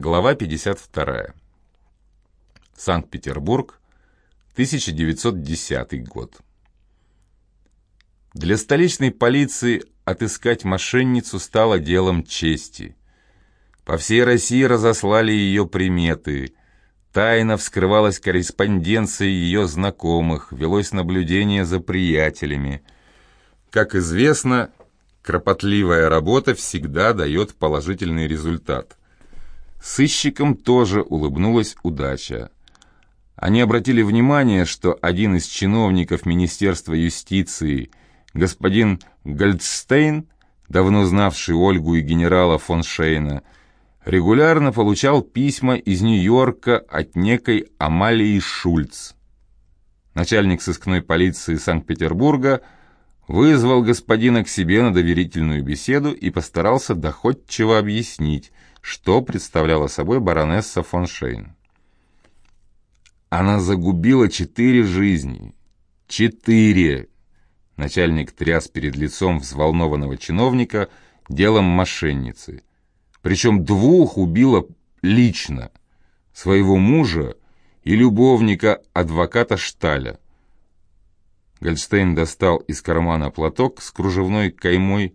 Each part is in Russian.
Глава 52. Санкт-Петербург, 1910 год. Для столичной полиции отыскать мошенницу стало делом чести. По всей России разослали ее приметы. Тайно вскрывалась корреспонденция ее знакомых, велось наблюдение за приятелями. Как известно, кропотливая работа всегда дает положительный результат. Сыщикам тоже улыбнулась удача. Они обратили внимание, что один из чиновников Министерства юстиции, господин Гольдстейн, давно знавший Ольгу и генерала фон Шейна, регулярно получал письма из Нью-Йорка от некой Амалии Шульц. Начальник сыскной полиции Санкт-Петербурга вызвал господина к себе на доверительную беседу и постарался доходчиво объяснить, что представляла собой баронесса фон Шейн. Она загубила четыре жизни. Четыре! Начальник тряс перед лицом взволнованного чиновника делом мошенницы. Причем двух убила лично. Своего мужа и любовника адвоката Шталя. Гольдштейн достал из кармана платок с кружевной каймой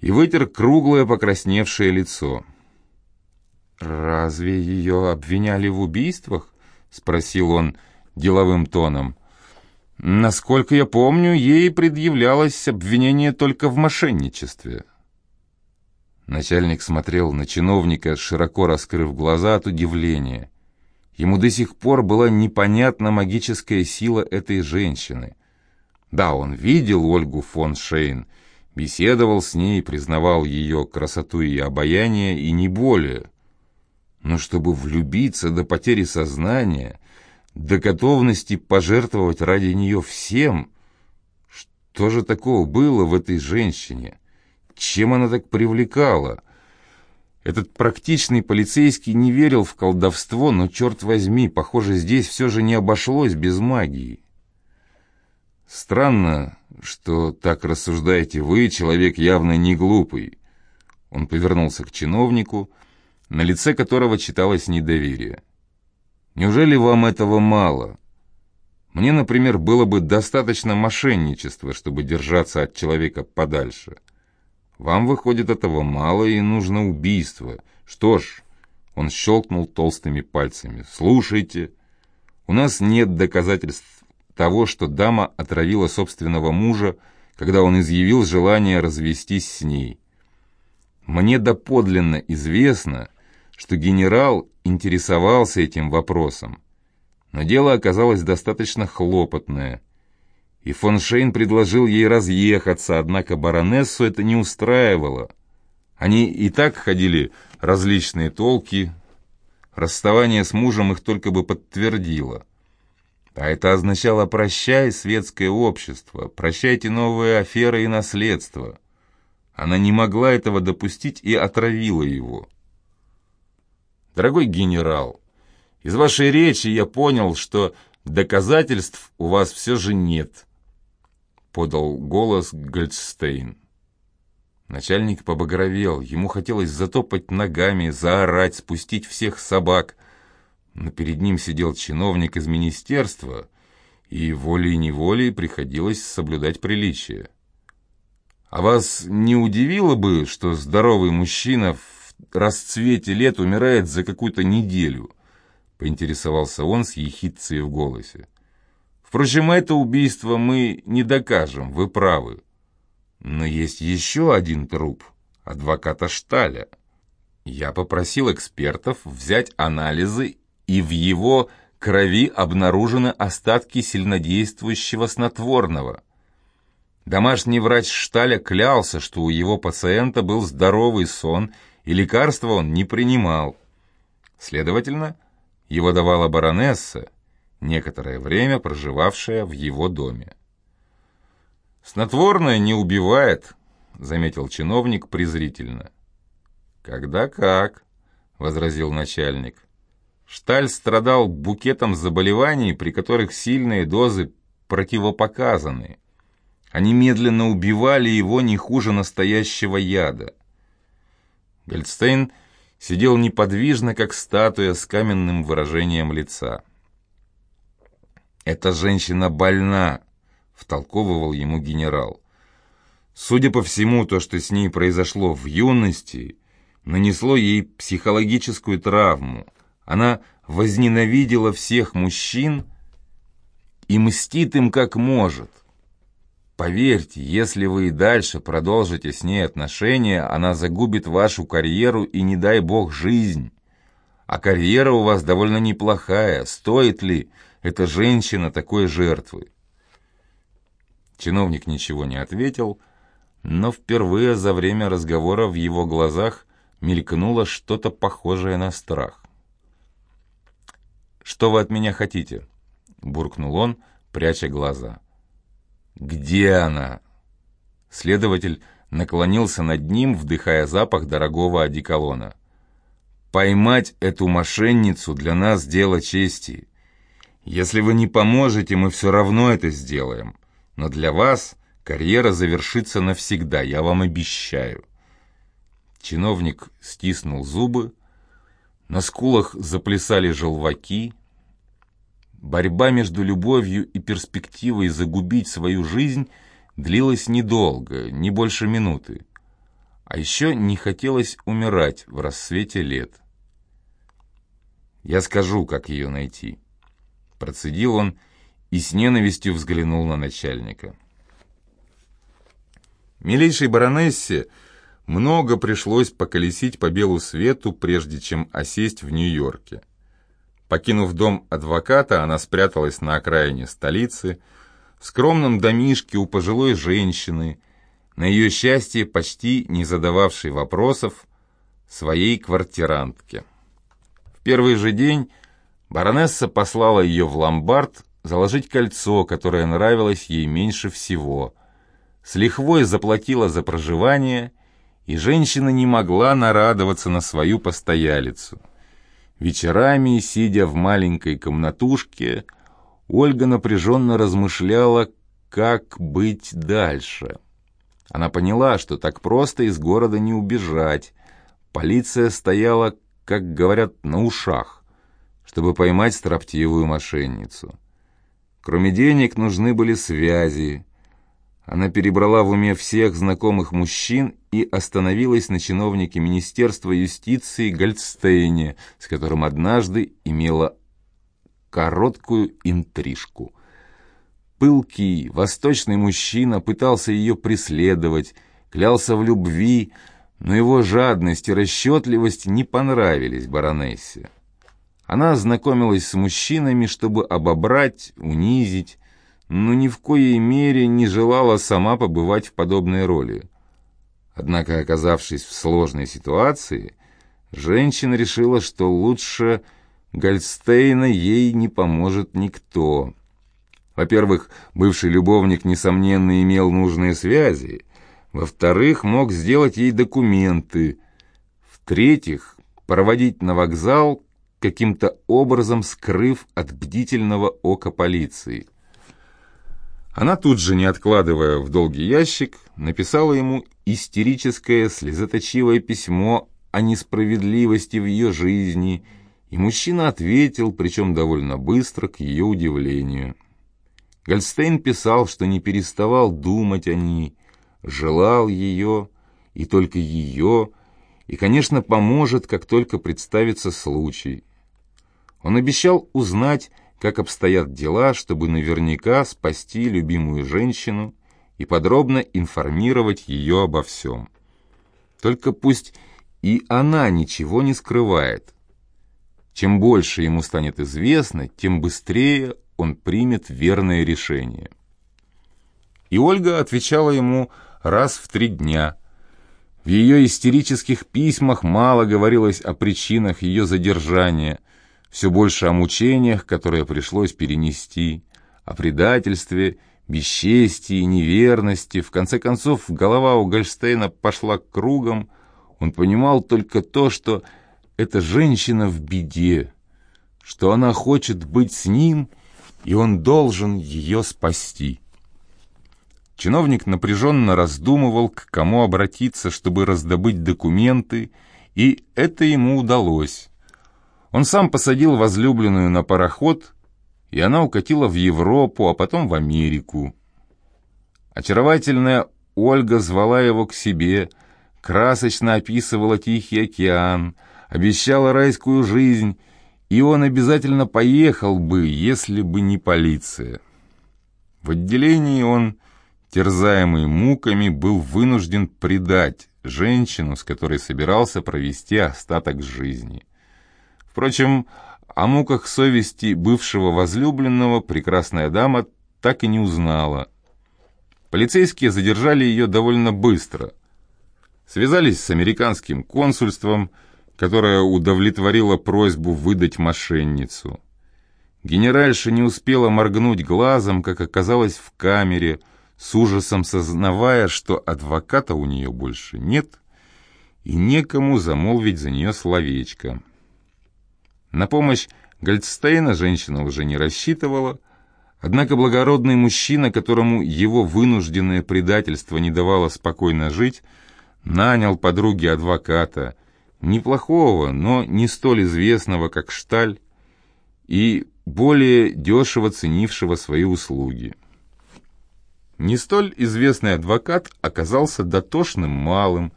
и вытер круглое покрасневшее лицо. «Разве ее обвиняли в убийствах?» — спросил он деловым тоном. «Насколько я помню, ей предъявлялось обвинение только в мошенничестве». Начальник смотрел на чиновника, широко раскрыв глаза от удивления. Ему до сих пор была непонятна магическая сила этой женщины. Да, он видел Ольгу фон Шейн, беседовал с ней, признавал ее красоту и обаяние, и не более. Но чтобы влюбиться до потери сознания, до готовности пожертвовать ради нее всем, что же такого было в этой женщине? Чем она так привлекала? Этот практичный полицейский не верил в колдовство, но, черт возьми, похоже, здесь все же не обошлось без магии. Странно, что так рассуждаете вы, человек явно не глупый. Он повернулся к чиновнику, на лице которого читалось недоверие. «Неужели вам этого мало? Мне, например, было бы достаточно мошенничества, чтобы держаться от человека подальше. Вам, выходит, этого мало и нужно убийство. Что ж...» Он щелкнул толстыми пальцами. «Слушайте, у нас нет доказательств того, что дама отравила собственного мужа, когда он изъявил желание развестись с ней. Мне доподлинно известно, что генерал интересовался этим вопросом. Но дело оказалось достаточно хлопотное. И фон Шейн предложил ей разъехаться, однако баронессу это не устраивало. Они и так ходили различные толки. Расставание с мужем их только бы подтвердило. А это означало «прощай, светское общество, прощайте новые аферы и наследство». Она не могла этого допустить и отравила его. Дорогой генерал, из вашей речи я понял, что доказательств у вас все же нет, подал голос Гольдстейн. Начальник побагровел, ему хотелось затопать ногами, заорать, спустить всех собак. Но перед ним сидел чиновник из министерства, и волей-неволей приходилось соблюдать приличие. А вас не удивило бы, что здоровый мужчина в расцвете лет умирает за какую-то неделю», — поинтересовался он с ехидцей в голосе. «Впрочем, это убийство мы не докажем, вы правы. Но есть еще один труп, адвоката Шталя. Я попросил экспертов взять анализы, и в его крови обнаружены остатки сильнодействующего снотворного». Домашний врач Шталя клялся, что у его пациента был здоровый сон и лекарства он не принимал. Следовательно, его давала баронесса, некоторое время проживавшая в его доме. «Снотворное не убивает», — заметил чиновник презрительно. «Когда как», — возразил начальник. Шталь страдал букетом заболеваний, при которых сильные дозы противопоказаны. Они медленно убивали его не хуже настоящего яда. Гольдстейн сидел неподвижно, как статуя с каменным выражением лица. «Эта женщина больна», — втолковывал ему генерал. Судя по всему, то, что с ней произошло в юности, нанесло ей психологическую травму. Она возненавидела всех мужчин и мстит им как может. Поверьте, если вы и дальше продолжите с ней отношения, она загубит вашу карьеру и, не дай бог, жизнь. А карьера у вас довольно неплохая. Стоит ли эта женщина такой жертвы? Чиновник ничего не ответил, но впервые за время разговора в его глазах мелькнуло что-то похожее на страх. «Что вы от меня хотите?» — буркнул он, пряча глаза. «Где она?» Следователь наклонился над ним, вдыхая запах дорогого одеколона. «Поймать эту мошенницу для нас дело чести. Если вы не поможете, мы все равно это сделаем. Но для вас карьера завершится навсегда, я вам обещаю». Чиновник стиснул зубы, на скулах заплясали желваки. Борьба между любовью и перспективой загубить свою жизнь длилась недолго, не больше минуты. А еще не хотелось умирать в рассвете лет. «Я скажу, как ее найти», — процедил он и с ненавистью взглянул на начальника. Милейшей баронессе много пришлось поколесить по белу свету, прежде чем осесть в Нью-Йорке. Покинув дом адвоката, она спряталась на окраине столицы, в скромном домишке у пожилой женщины, на ее счастье почти не задававшей вопросов, своей квартирантке. В первый же день баронесса послала ее в ломбард заложить кольцо, которое нравилось ей меньше всего. С лихвой заплатила за проживание – и женщина не могла нарадоваться на свою постоялицу. Вечерами, сидя в маленькой комнатушке, Ольга напряженно размышляла, как быть дальше. Она поняла, что так просто из города не убежать. Полиция стояла, как говорят, на ушах, чтобы поймать строптивую мошенницу. Кроме денег нужны были связи, она перебрала в уме всех знакомых мужчин и остановилась на чиновнике Министерства юстиции Гольдстейне, с которым однажды имела короткую интрижку. Пылкий, восточный мужчина пытался ее преследовать, клялся в любви, но его жадность и расчетливость не понравились баронессе. Она ознакомилась с мужчинами, чтобы обобрать, унизить, но ни в коей мере не желала сама побывать в подобной роли. Однако, оказавшись в сложной ситуации, женщина решила, что лучше Гольдстейна ей не поможет никто. Во-первых, бывший любовник, несомненно, имел нужные связи. Во-вторых, мог сделать ей документы. В-третьих, проводить на вокзал, каким-то образом скрыв от бдительного ока полиции. Она тут же, не откладывая в долгий ящик, написала ему истерическое слезоточивое письмо о несправедливости в ее жизни, и мужчина ответил, причем довольно быстро, к ее удивлению. Гольдстейн писал, что не переставал думать о ней, желал ее, и только ее, и, конечно, поможет, как только представится случай. Он обещал узнать, как обстоят дела, чтобы наверняка спасти любимую женщину и подробно информировать ее обо всем. Только пусть и она ничего не скрывает. Чем больше ему станет известно, тем быстрее он примет верное решение. И Ольга отвечала ему раз в три дня. В ее истерических письмах мало говорилось о причинах ее задержания – все больше о мучениях, которые пришлось перенести, о предательстве, бесчестии, неверности. В конце концов, голова у Гольштейна пошла кругом. Он понимал только то, что эта женщина в беде, что она хочет быть с ним, и он должен ее спасти. Чиновник напряженно раздумывал, к кому обратиться, чтобы раздобыть документы И это ему удалось. Он сам посадил возлюбленную на пароход, и она укатила в Европу, а потом в Америку. Очаровательная Ольга звала его к себе, красочно описывала Тихий океан, обещала райскую жизнь, и он обязательно поехал бы, если бы не полиция. В отделении он, терзаемый муками, был вынужден предать женщину, с которой собирался провести остаток жизни. Впрочем, о муках совести бывшего возлюбленного прекрасная дама так и не узнала. Полицейские задержали ее довольно быстро. Связались с американским консульством, которое удовлетворило просьбу выдать мошенницу. Генеральша не успела моргнуть глазом, как оказалось в камере, с ужасом сознавая, что адвоката у нее больше нет и некому замолвить за нее словечко. На помощь Гольдстейна женщина уже не рассчитывала, однако благородный мужчина, которому его вынужденное предательство не давало спокойно жить, нанял подруги адвоката, неплохого, но не столь известного, как Шталь, и более дешево ценившего свои услуги. Не столь известный адвокат оказался дотошным малым,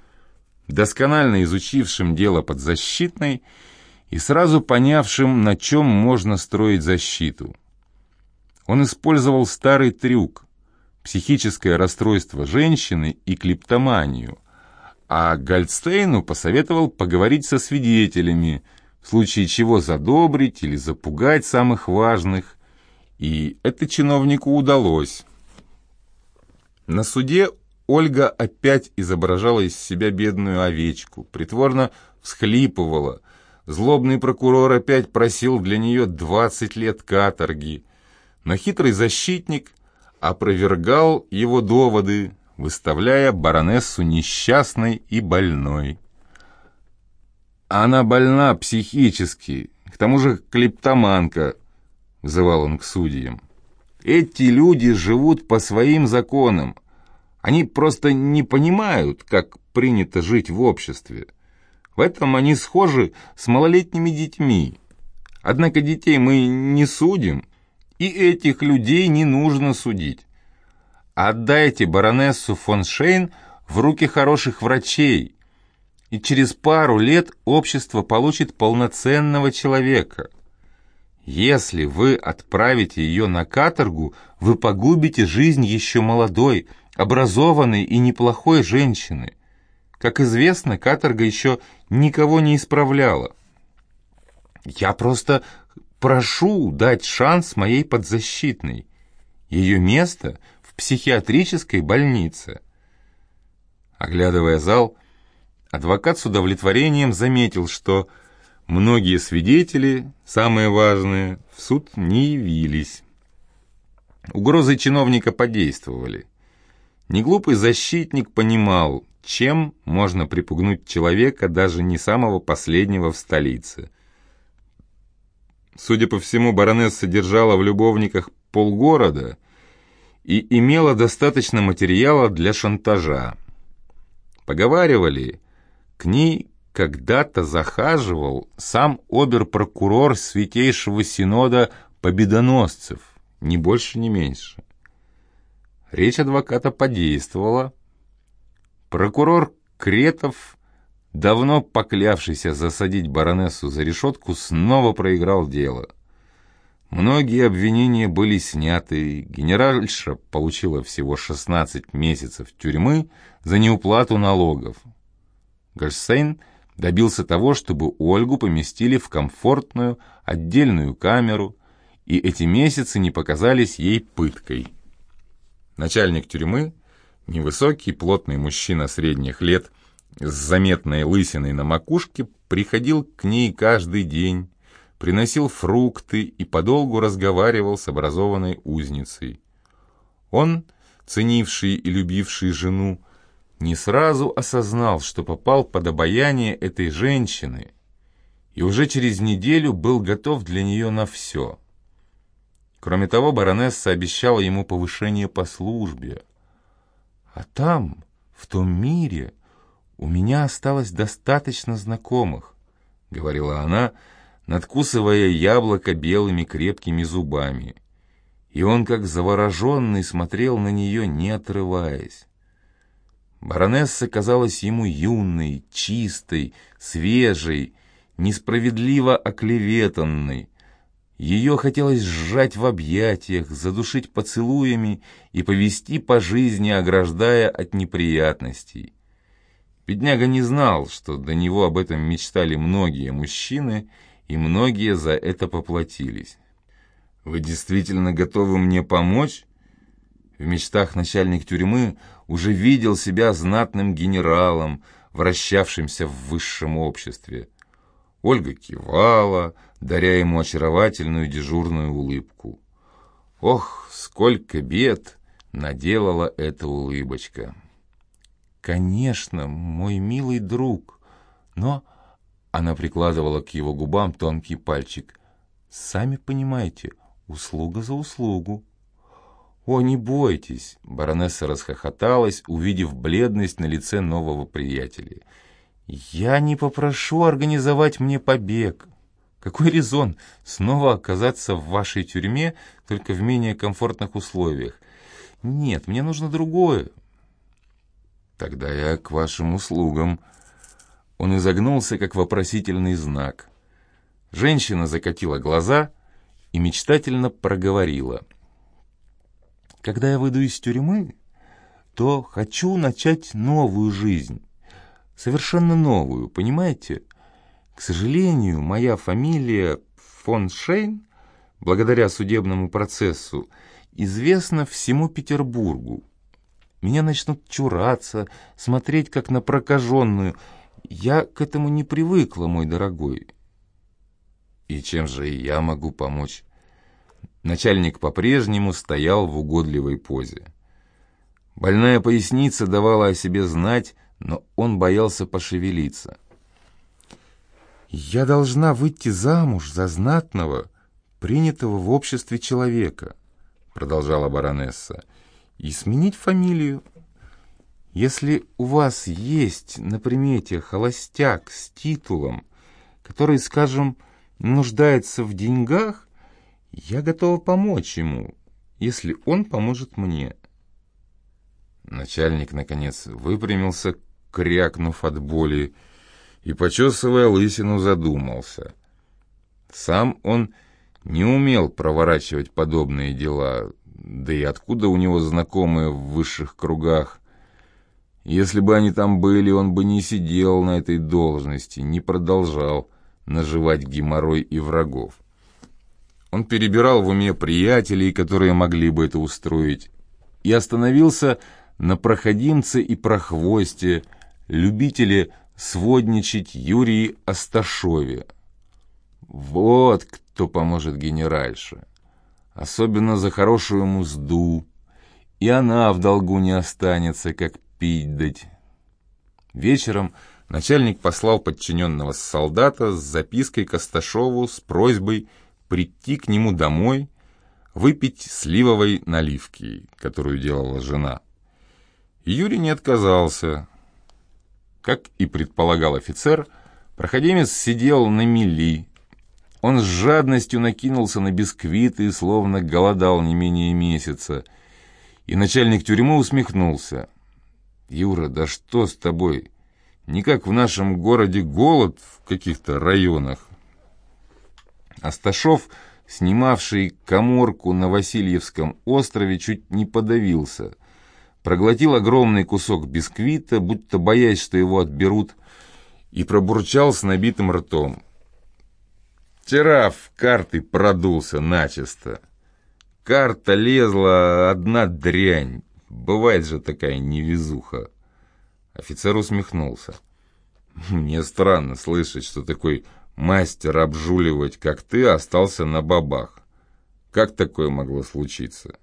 досконально изучившим дело подзащитной и сразу понявшим, на чем можно строить защиту. Он использовал старый трюк – психическое расстройство женщины и клептоманию, а Гольдстейну посоветовал поговорить со свидетелями – в случае чего задобрить или запугать самых важных, и это чиновнику удалось. На суде Ольга опять изображала из себя бедную овечку, притворно всхлипывала. Злобный прокурор опять просил для нее 20 лет каторги, но хитрый защитник опровергал его доводы, выставляя баронессу несчастной и больной. Она больна психически, к тому же клептоманка, взывал он к судьям. Эти люди живут по своим законам. Они просто не понимают, как принято жить в обществе. В этом они схожи с малолетними детьми. Однако детей мы не судим, и этих людей не нужно судить. Отдайте баронессу фон Шейн в руки хороших врачей, и через пару лет общество получит полноценного человека. Если вы отправите ее на каторгу, вы погубите жизнь еще молодой, образованной и неплохой женщины. Как известно, каторга еще никого не исправляла. Я просто прошу дать шанс моей подзащитной. Ее место в психиатрической больнице. Оглядывая зал, Адвокат с удовлетворением заметил, что многие свидетели, самые важные, в суд не явились. Угрозы чиновника подействовали. Неглупый защитник понимал, чем можно припугнуть человека, даже не самого последнего в столице. Судя по всему, баронесса держала в любовниках полгорода и имела достаточно материала для шантажа. Поговаривали, к ней когда-то захаживал сам обер-прокурор Святейшего Синода Победоносцев, ни больше, ни меньше. Речь адвоката подействовала. Прокурор Кретов, давно поклявшийся засадить баронессу за решетку, снова проиграл дело. Многие обвинения были сняты, генеральша получила всего 16 месяцев тюрьмы за неуплату налогов. Гольштейн добился того, чтобы Ольгу поместили в комфортную отдельную камеру, и эти месяцы не показались ей пыткой. Начальник тюрьмы, невысокий, плотный мужчина средних лет с заметной лысиной на макушке, приходил к ней каждый день, приносил фрукты и подолгу разговаривал с образованной узницей. Он, ценивший и любивший жену, не сразу осознал, что попал под обаяние этой женщины, и уже через неделю был готов для нее на все. Кроме того, баронесса обещала ему повышение по службе. А там, в том мире, «У меня осталось достаточно знакомых», — говорила она, надкусывая яблоко белыми крепкими зубами. И он, как завороженный, смотрел на нее, не отрываясь. Баронесса казалась ему юной, чистой, свежей, несправедливо оклеветанной. Ее хотелось сжать в объятиях, задушить поцелуями и повести по жизни, ограждая от неприятностей. Бедняга не знал, что до него об этом мечтали многие мужчины, и многие за это поплатились. «Вы действительно готовы мне помочь?» В мечтах начальник тюрьмы уже видел себя знатным генералом, вращавшимся в высшем обществе. Ольга кивала, даря ему очаровательную дежурную улыбку. Ох, сколько бед наделала эта улыбочка! «Конечно, мой милый друг, но...» Она прикладывала к его губам тонкий пальчик. «Сами понимаете, услуга за услугу». «О, не бойтесь!» — баронесса расхохоталась, увидев бледность на лице нового приятеля. «Я не попрошу организовать мне побег. Какой резон снова оказаться в вашей тюрьме, только в менее комфортных условиях? Нет, мне нужно другое». «Тогда я к вашим услугам». Он изогнулся, как вопросительный знак. Женщина закатила глаза и мечтательно проговорила — когда я выйду из тюрьмы, то хочу начать новую жизнь. Совершенно новую, понимаете? К сожалению, моя фамилия фон Шейн, благодаря судебному процессу, известна всему Петербургу. Меня начнут чураться, смотреть как на прокаженную. Я к этому не привыкла, мой дорогой. И чем же я могу помочь? Начальник по-прежнему стоял в угодливой позе. Больная поясница давала о себе знать, но он боялся пошевелиться. «Я должна выйти замуж за знатного, принятого в обществе человека», продолжала баронесса, «и сменить фамилию. Если у вас есть на примете холостяк с титулом, который, скажем, нуждается в деньгах, я готова помочь ему, если он поможет мне. Начальник, наконец, выпрямился, крякнув от боли, и, почесывая лысину, задумался. Сам он не умел проворачивать подобные дела, да и откуда у него знакомые в высших кругах. Если бы они там были, он бы не сидел на этой должности, не продолжал наживать геморрой и врагов. Он перебирал в уме приятелей, которые могли бы это устроить, и остановился на проходимце и прохвосте, любителе сводничать Юрии Асташове. Вот кто поможет генеральше. Особенно за хорошую музду. И она в долгу не останется, как пить дать. Вечером начальник послал подчиненного солдата с запиской к Асташову с просьбой прийти к нему домой, выпить сливовой наливки, которую делала жена. Юрий не отказался. Как и предполагал офицер, проходимец сидел на мели. Он с жадностью накинулся на бисквиты, словно голодал не менее месяца. И начальник тюрьмы усмехнулся. «Юра, да что с тобой? Не как в нашем городе голод в каких-то районах. Асташов, снимавший коморку на Васильевском острове, чуть не подавился. Проглотил огромный кусок бисквита, будто боясь, что его отберут, и пробурчал с набитым ртом. В карты продулся начисто. Карта лезла одна дрянь. Бывает же такая невезуха. Офицер усмехнулся. Мне странно слышать, что такой мастер обжуливать, как ты, остался на бабах. Как такое могло случиться?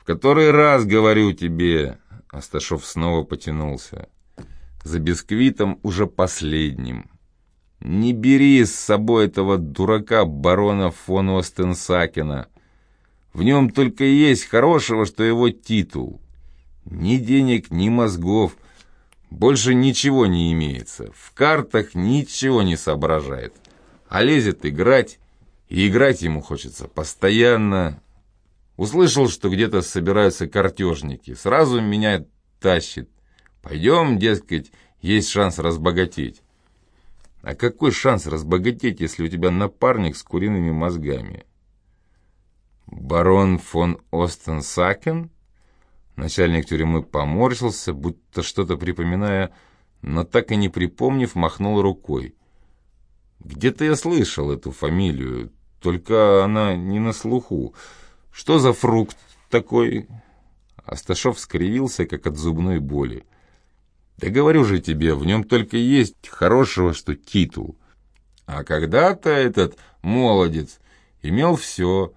В который раз говорю тебе, Асташов снова потянулся, за бисквитом уже последним. Не бери с собой этого дурака барона фон Остенсакена. В нем только есть хорошего, что его титул. Ни денег, ни мозгов. Больше ничего не имеется, в картах ничего не соображает, а лезет играть, и играть ему хочется постоянно. Услышал, что где-то собираются картежники, сразу меня тащит. Пойдем, дескать, есть шанс разбогатеть. А какой шанс разбогатеть, если у тебя напарник с куриными мозгами? Барон фон Остенсакен? Начальник тюрьмы поморщился, будто что-то припоминая, но так и не припомнив, махнул рукой. Где-то я слышал эту фамилию, только она не на слуху. Что за фрукт такой? Асташов скривился, как от зубной боли. Да говорю же тебе, в нем только есть хорошего, что титул. А когда-то этот молодец имел все.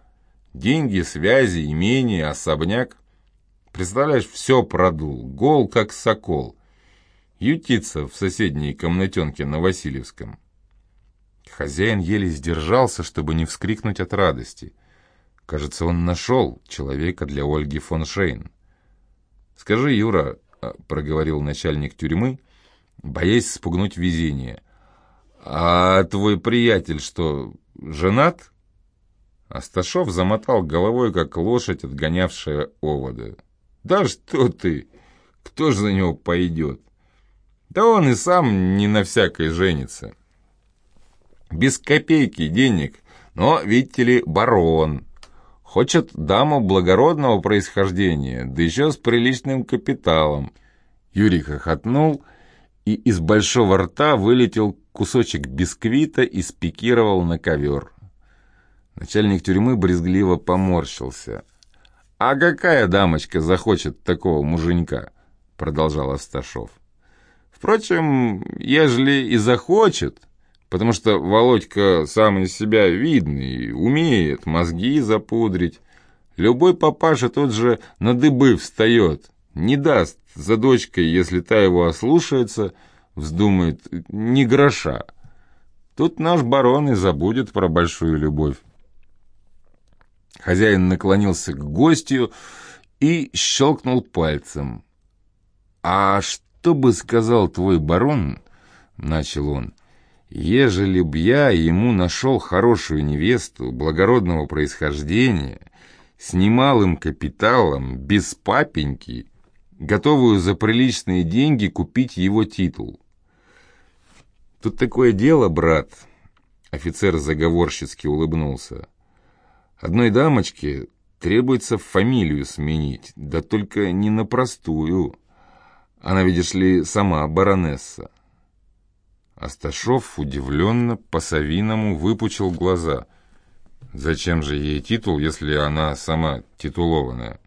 Деньги, связи, имение, особняк. Представляешь, все продул, гол как сокол. Ютится в соседней комнатенке на Васильевском. Хозяин еле сдержался, чтобы не вскрикнуть от радости. Кажется, он нашел человека для Ольги фон Шейн. «Скажи, Юра, а, — проговорил начальник тюрьмы, боясь спугнуть везение. «А твой приятель что, женат?» Асташов замотал головой, как лошадь, отгонявшая овода. «Да что ты! Кто ж за него пойдет? Да он и сам не на всякой женится. Без копейки денег, но, видите ли, барон. Хочет даму благородного происхождения, да еще с приличным капиталом. Юрий хохотнул, и из большого рта вылетел кусочек бисквита и спикировал на ковер. Начальник тюрьмы брезгливо поморщился. «А какая дамочка захочет такого муженька?» — продолжал Асташов. «Впрочем, ежели и захочет...» потому что Володька сам из себя видный, умеет мозги запудрить. Любой папаша тот же на дыбы встает, не даст за дочкой, если та его ослушается, вздумает ни гроша. Тут наш барон и забудет про большую любовь. Хозяин наклонился к гостю и щелкнул пальцем. «А что бы сказал твой барон?» — начал он. Ежели б я ему нашел хорошую невесту благородного происхождения, с немалым капиталом, без папеньки, готовую за приличные деньги купить его титул. Тут такое дело, брат, офицер заговорщицки улыбнулся. Одной дамочке требуется фамилию сменить, да только не на простую. Она, видишь ли, сама баронесса. Асташов удивленно по-совиному выпучил глаза. Зачем же ей титул, если она сама титулованная?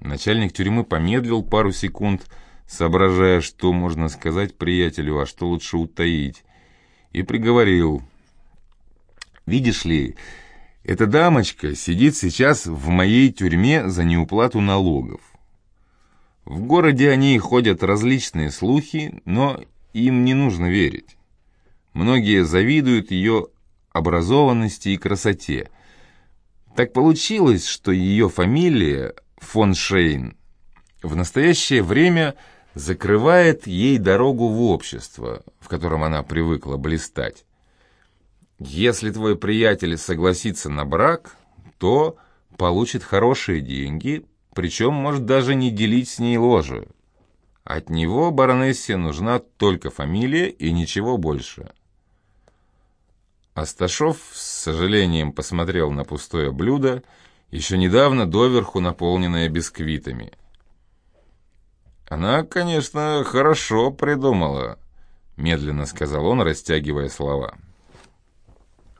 Начальник тюрьмы помедлил пару секунд, соображая, что можно сказать приятелю, а что лучше утаить, и приговорил. «Видишь ли, эта дамочка сидит сейчас в моей тюрьме за неуплату налогов. В городе о ней ходят различные слухи, но им не нужно верить. Многие завидуют ее образованности и красоте. Так получилось, что ее фамилия фон Шейн в настоящее время закрывает ей дорогу в общество, в котором она привыкла блистать. Если твой приятель согласится на брак, то получит хорошие деньги, причем может даже не делить с ней ложе. От него баронессе нужна только фамилия и ничего больше. Асташов с сожалением посмотрел на пустое блюдо, еще недавно доверху наполненное бисквитами. «Она, конечно, хорошо придумала», — медленно сказал он, растягивая слова.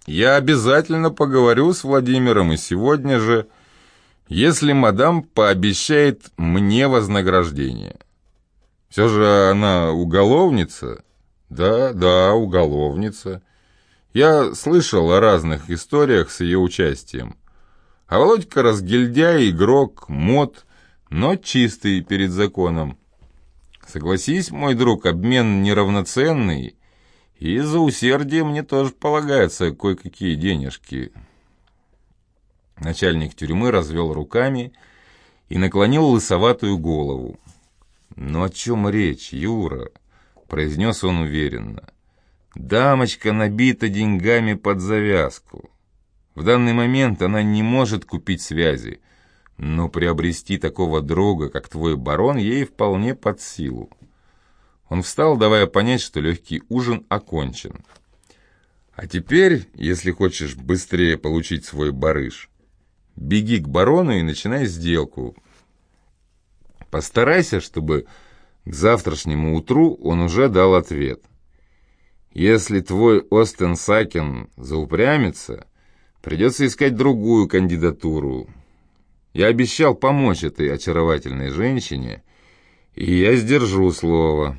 «Я обязательно поговорю с Владимиром и сегодня же, если мадам пообещает мне вознаграждение». Все же она уголовница? Да, да, уголовница. Я слышал о разных историях с ее участием. А Володька разгильдяй, игрок, мод, но чистый перед законом. Согласись, мой друг, обмен неравноценный, и за усердие мне тоже полагаются кое-какие денежки. Начальник тюрьмы развел руками и наклонил лысоватую голову. «Но о чем речь, Юра?» — произнес он уверенно. «Дамочка набита деньгами под завязку. В данный момент она не может купить связи, но приобрести такого друга, как твой барон, ей вполне под силу». Он встал, давая понять, что легкий ужин окончен. «А теперь, если хочешь быстрее получить свой барыш, беги к барону и начинай сделку, Постарайся, чтобы к завтрашнему утру он уже дал ответ. Если твой Остен Сакен заупрямится, придется искать другую кандидатуру. Я обещал помочь этой очаровательной женщине, и я сдержу слово.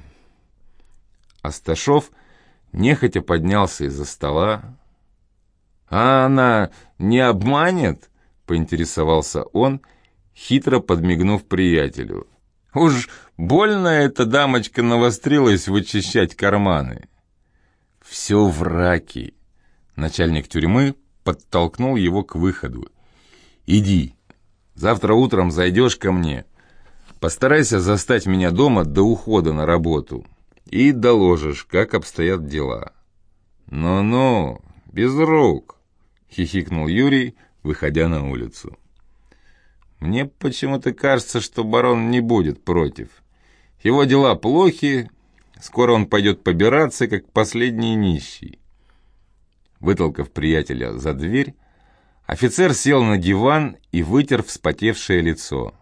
Асташов нехотя поднялся из-за стола. «А она не обманет?» — поинтересовался он — хитро подмигнув приятелю. «Уж больно эта дамочка навострилась вычищать карманы». «Все враки!» Начальник тюрьмы подтолкнул его к выходу. «Иди, завтра утром зайдешь ко мне. Постарайся застать меня дома до ухода на работу и доложишь, как обстоят дела». «Ну-ну, без рук!» — хихикнул Юрий, выходя на улицу. Мне почему-то кажется, что барон не будет против. Его дела плохи, скоро он пойдет побираться, как последний нищий. Вытолкав приятеля за дверь, офицер сел на диван и вытер вспотевшее лицо.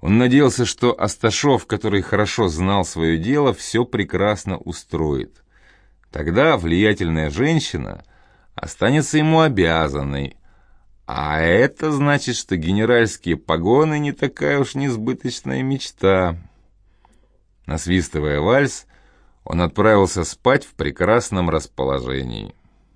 Он надеялся, что Асташов, который хорошо знал свое дело, все прекрасно устроит. Тогда влиятельная женщина останется ему обязанной, а это значит, что генеральские погоны не такая уж несбыточная мечта. Насвистывая вальс, он отправился спать в прекрасном расположении.